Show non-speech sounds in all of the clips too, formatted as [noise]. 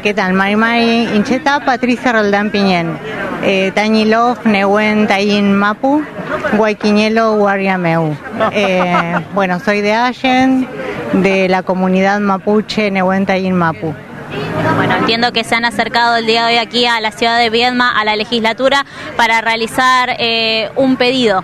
¿Qué tal? Mari Mari Incheta, Patricia Roldán Piñén, eh, Tañilov, Nehuen Tayin Mapu, Guayquiñelo, Guariameu. Eh, [laughs] bueno, soy de Allen, de la comunidad mapuche Nehuen Tayin Mapu. Bueno, entiendo que se han acercado el día de hoy aquí a la ciudad de Viedma, a la legislatura, para realizar eh, un pedido.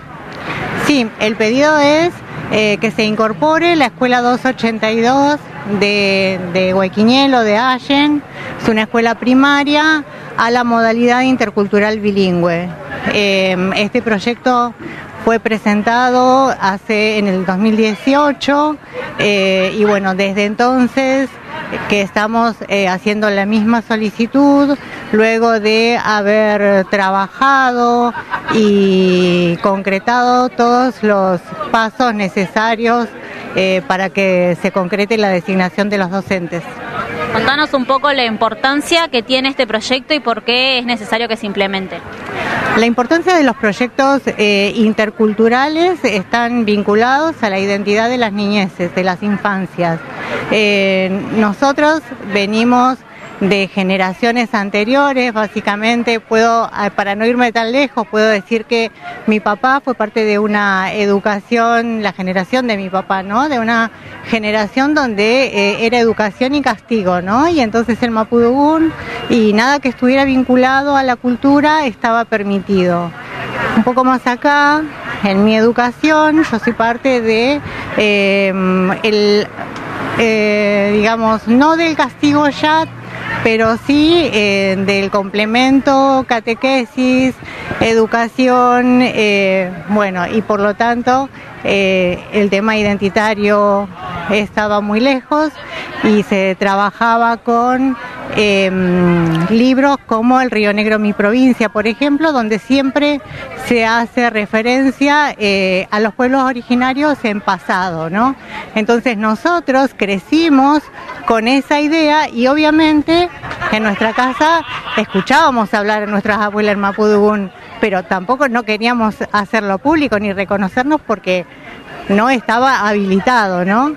Sí, el pedido es eh, que se incorpore la escuela 282 de, de Huequiñelo, de Allen, es una escuela primaria, a la modalidad intercultural bilingüe. Eh, este proyecto fue presentado hace en el 2018 eh, y bueno, desde entonces que estamos eh, haciendo la misma solicitud, luego de haber trabajado y concretado todos los pasos necesarios eh, para que se concrete la designación de los docentes. Contanos un poco la importancia que tiene este proyecto y por qué es necesario que se implemente. La importancia de los proyectos eh, interculturales están vinculados a la identidad de las niñeces, de las infancias. Eh, nosotros venimos de generaciones anteriores, básicamente puedo, ah, para no irme tan lejos, puedo decir que mi papá fue parte de una educación, la generación de mi papá, ¿no? De una generación donde eh, era educación y castigo, ¿no? Y entonces el Mapudugún y nada que estuviera vinculado a la cultura estaba permitido. Un poco más acá, en mi educación, yo soy parte de eh, el, eh, digamos, no del castigo ya, pero sí eh, del complemento, catequesis, educación, eh, bueno, y por lo tanto eh, el tema identitario estaba muy lejos y se trabajaba con em, libros como El Río Negro, mi provincia, por ejemplo, donde siempre se hace referencia eh, a los pueblos originarios en pasado, ¿no? Entonces nosotros crecimos con esa idea y obviamente en nuestra casa escuchábamos hablar a nuestras abuelas en Mapudugún, pero tampoco no queríamos hacerlo público ni reconocernos porque no estaba habilitado, ¿no?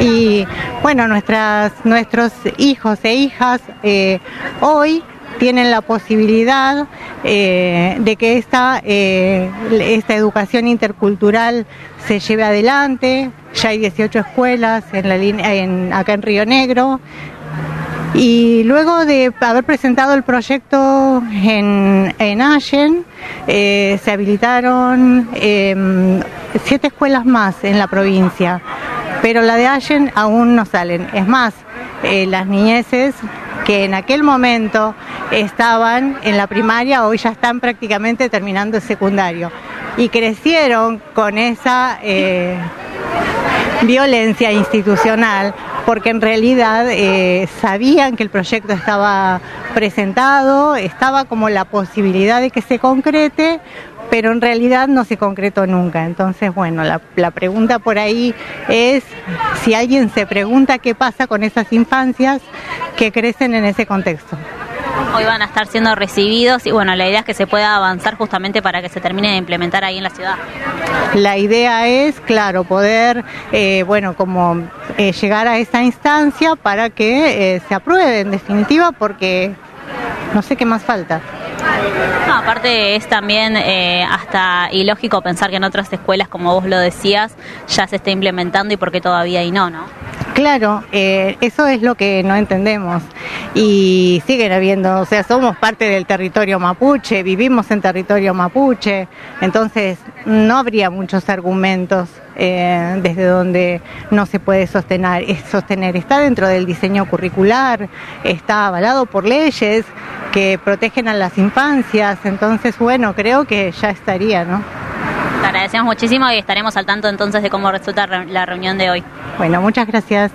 Y bueno, nuestras, nuestros hijos e hijas eh, hoy tienen la posibilidad eh, de que esta, eh, esta educación intercultural se lleve adelante. Ya hay 18 escuelas en la línea, en, acá en Río Negro. Y luego de haber presentado el proyecto en, en Allen, se habilitaron eh, siete escuelas más en la provincia, pero la de Allen aún no salen. Es más, eh, las niñeces que en aquel momento estaban en la primaria, hoy ya están prácticamente terminando el secundario. Y crecieron con esa eh, violencia institucional, porque en realidad eh, sabían que el proyecto estaba presentado, estaba como la posibilidad de que se concrete, pero en realidad no se concretó nunca. Entonces, bueno, la, la, pregunta por ahí es si alguien se pregunta qué pasa con esas infancias que crecen en ese contexto. Hoy van a estar siendo recibidos y bueno, la idea es que se pueda avanzar justamente para que se termine de implementar ahí en la ciudad. La idea es, claro, poder, eh, bueno, como eh, llegar a esa instancia para que eh, se apruebe en definitiva porque no sé qué más falta. No, aparte es también eh, hasta ilógico pensar que en otras escuelas, como vos lo decías, ya se está implementando y por qué todavía y no, ¿no? Claro, eh, eso es lo que no entendemos. Y siguen habiendo, o sea, somos parte del territorio mapuche, vivimos en territorio mapuche, entonces no habría muchos argumentos eh, desde donde no se puede sostener, sostener. Está dentro del diseño curricular, está avalado por leyes que protegen a las infancias, entonces bueno, creo que ya estaría, ¿no? Agradecemos muchísimo y estaremos al tanto entonces de cómo resulta la reunión de hoy. Bueno, muchas gracias.